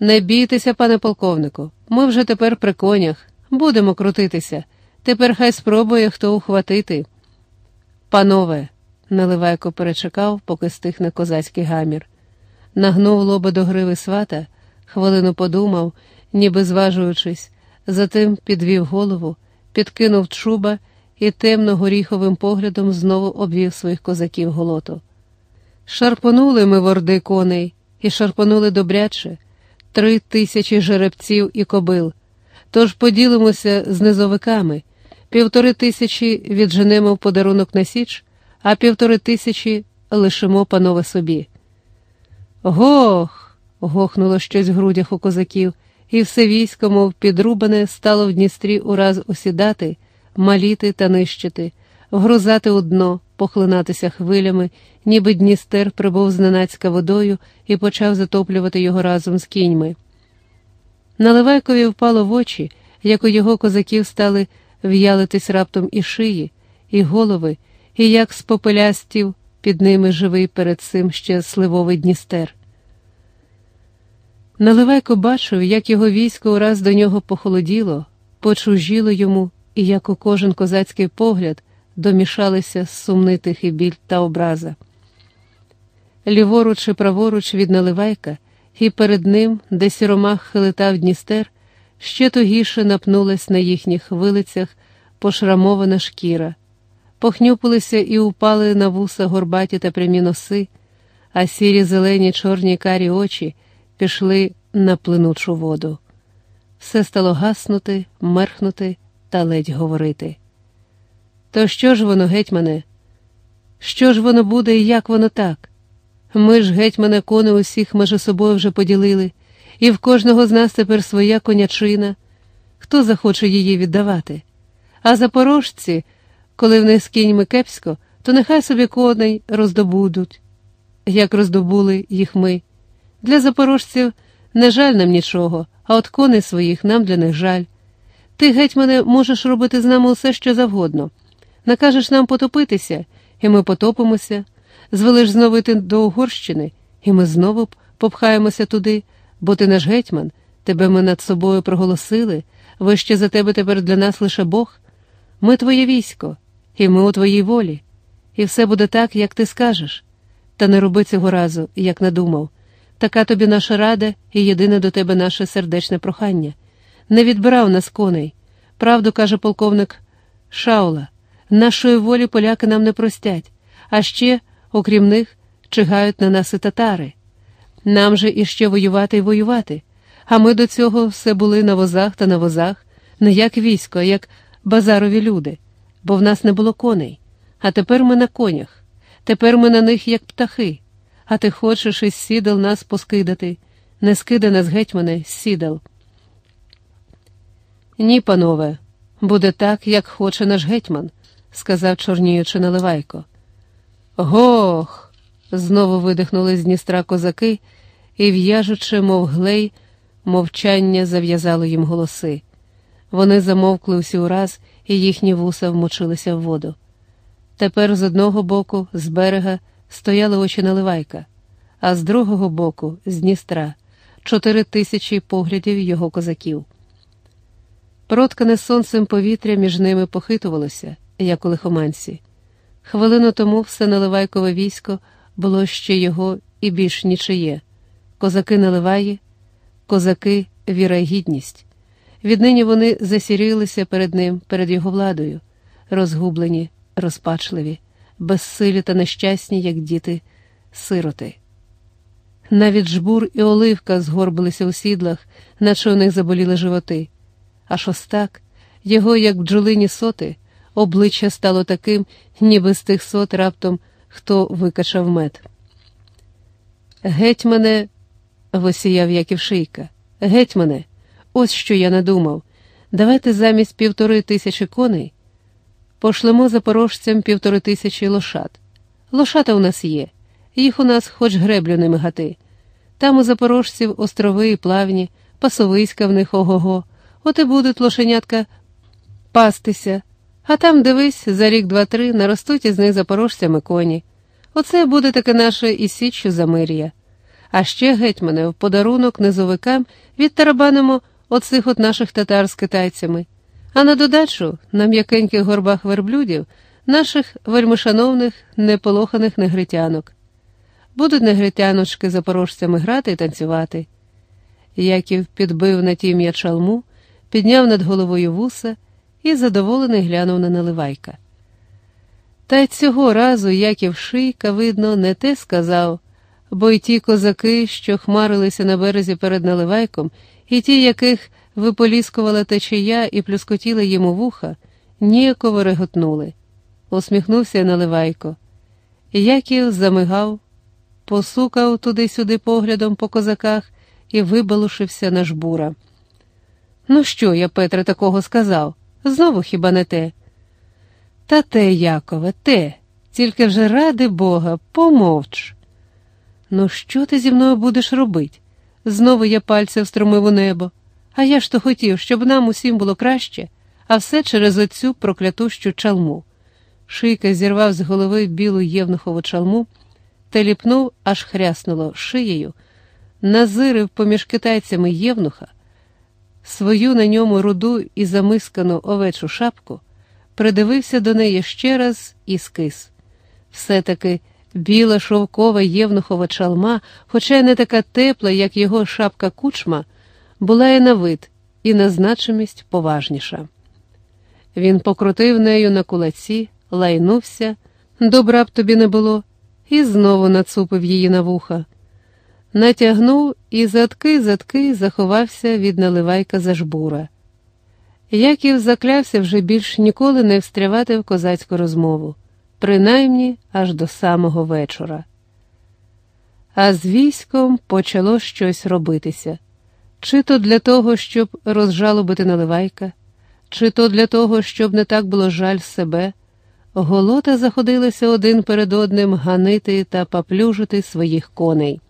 Не бійтеся, пане полковнику, ми вже тепер при конях, будемо крутитися. Тепер хай спробує хто ухватити. Панове, Наливайко перечекав, поки стихне козацький гамір. Нагнув лоба до гриви свата, хвилину подумав, ніби зважуючись, затим підвів голову, підкинув чуба і темно горіховим поглядом знову обвів своїх козаків голоту. Шарпонули ми ворди коней і шарпонули добряче три тисячі жеребців і кобил. Тож поділимося з низовиками, півтори тисячі відженемо в подарунок на січ, а півтори тисячі лишимо панове собі. Гох. гохнуло щось в грудях у козаків, і все військо, мов підрубане, стало в Дністрі ураз осідати, маліти та нищити, вгрузати у дно, похлинатися хвилями, ніби Дністер прибув зненацька водою і почав затоплювати його разом з кіньми. Наливайкові впало в очі, як у його козаків стали в'ялитись раптом і шиї, і голови, і як з попелястів під ними живий перед цим ще сливовий Дністер. Наливайко бачив, як його військо ураз до нього похолоділо, почужіло йому, і як у кожен козацький погляд домішалися сумний тихий біль та образа. Ліворуч і праворуч від наливайка, і перед ним, де сіромах хилитав Дністер, ще тугіше напнулась на їхніх вилицях пошрамована шкіра, похнюпилися і упали на вуса горбаті та прямі носи, а сірі зелені чорні карі очі пішли на плинучу воду. Все стало гаснути, мерхнути та ледь говорити. То що ж воно, гетьмане? Що ж воно буде і як воно так? Ми ж, гетьмане, кони усіх межи собою вже поділили, і в кожного з нас тепер своя конячина. Хто захоче її віддавати? А запорожці, коли в них з кіньми кепсько, то нехай собі коней роздобудуть, як роздобули їх ми. Для запорожців не жаль нам нічого, а от коней своїх нам для них жаль. Ти, гетьмане, можеш робити з нами усе, що завгодно. Накажеш нам потопитися, і ми потопимося, звелиш знову йти до Угорщини, і ми знову попхаємося туди, бо ти наш гетьман, тебе ми над собою проголосили, вище за тебе тепер для нас лише Бог. Ми твоє військо, і ми у твоїй волі, і все буде так, як ти скажеш. Та не роби цього разу, як надумав. Така тобі наша рада і єдине до тебе наше сердечне прохання. Не відбирав нас коней. Правду каже полковник Шаула. Нашої волі поляки нам не простять, а ще, окрім них, чигають на нас і татари. Нам же іще воювати і воювати, а ми до цього все були на возах та на возах, не як військо, а як базарові люди, бо в нас не було коней. А тепер ми на конях, тепер ми на них, як птахи. А ти хочеш із сідал нас поскидати, не скида нас гетьмане, сідал. Ні, панове, буде так, як хоче наш гетьман сказав чорніючи наливайко. Гох. знову видихнули з Дністра козаки і, в'яжучи, мов глей, мовчання зав'язало їм голоси. Вони замовкли усі ураз, і їхні вуса вмочилися в воду. Тепер з одного боку, з берега, стояли очі наливайка, а з другого боку, з Дністра, чотири тисячі поглядів його козаків. Проткане сонцем повітря між ними похитувалося як у лихоманці. Хвилину тому все наливайкове військо було ще його і більш нічиє. Козаки наливає, козаки віра гідність. Віднині вони засірілися перед ним, перед його владою, розгублені, розпачливі, безсилі та нещасні, як діти, сироти. Навіть жбур і оливка згорбилися у сідлах, наче у них заболіли животи. Аж ось його, як бджолині соти, обличчя стало таким, ніби з тих сот раптом хто викачав мед. Геть мене, висіяв Яків Шийка, геть мене, ось що я надумав. Давайте замість півтори тисячі коней пошлемо запорожцям півтори тисячі лошад. Лошата у нас є, їх у нас хоч греблю не мигати. Там у запорожців острови і плавні, пасовиська в них ого, го от і будуть лошенятка пастися, а там, дивись, за рік два-три наростуть із них запорожцями коні. Оце буде таке наше і січчю замир'я. А ще, гетьмане, в подарунок низовикам відтарабанимо оцих от наших татар з китайцями, а на додачу на м'якеньких горбах верблюдів наших вельмишановних неполоханих негритянок. Будуть негритяночки запорожцями грати і танцювати. Яків підбив на тім'я чалму, підняв над головою вуса і задоволений глянув на наливайка. Та й цього разу Яків Шийка, видно, не те сказав, бо й ті козаки, що хмарилися на березі перед наливайком, і ті, яких виполіскувала течія і плюскотіли йому вуха, ніяково реготнули. Усміхнувся наливайко. Яків замигав, посукав туди-сюди поглядом по козаках і вибалушився на жбура. Ну що я, Петре, такого сказав? Знову хіба не те? Та те, Якове, те, тільки вже ради Бога, помовч. Ну, що ти зі мною будеш робити? Знову я пальця встромив у небо. А я ж то хотів, щоб нам усім було краще, а все через оцю проклятущу чалму. Шийка зірвав з голови білу євнухову чалму та ліпнув, аж хряснуло шиєю, назирив поміж китайцями євнуха, свою на ньому руду і замискану овечу шапку, придивився до неї ще раз і скис. Все-таки біла шовкова євнухова чалма, хоча й не така тепла, як його шапка кучма, була і на вид, і на значимість поважніша. Він покрутив нею на кулаці, лайнувся, добра б тобі не було, і знову нацупив її на вуха. Натягнув і задки задки заховався від наливайка за жбура. Яків заклявся вже більш ніколи не встрявати в козацьку розмову, принаймні аж до самого вечора. А з військом почало щось робитися чи то для того, щоб розжалобити наливайка, чи то для того, щоб не так було жаль себе. Голота заходилися один перед одним ганити та поплюжити своїх коней.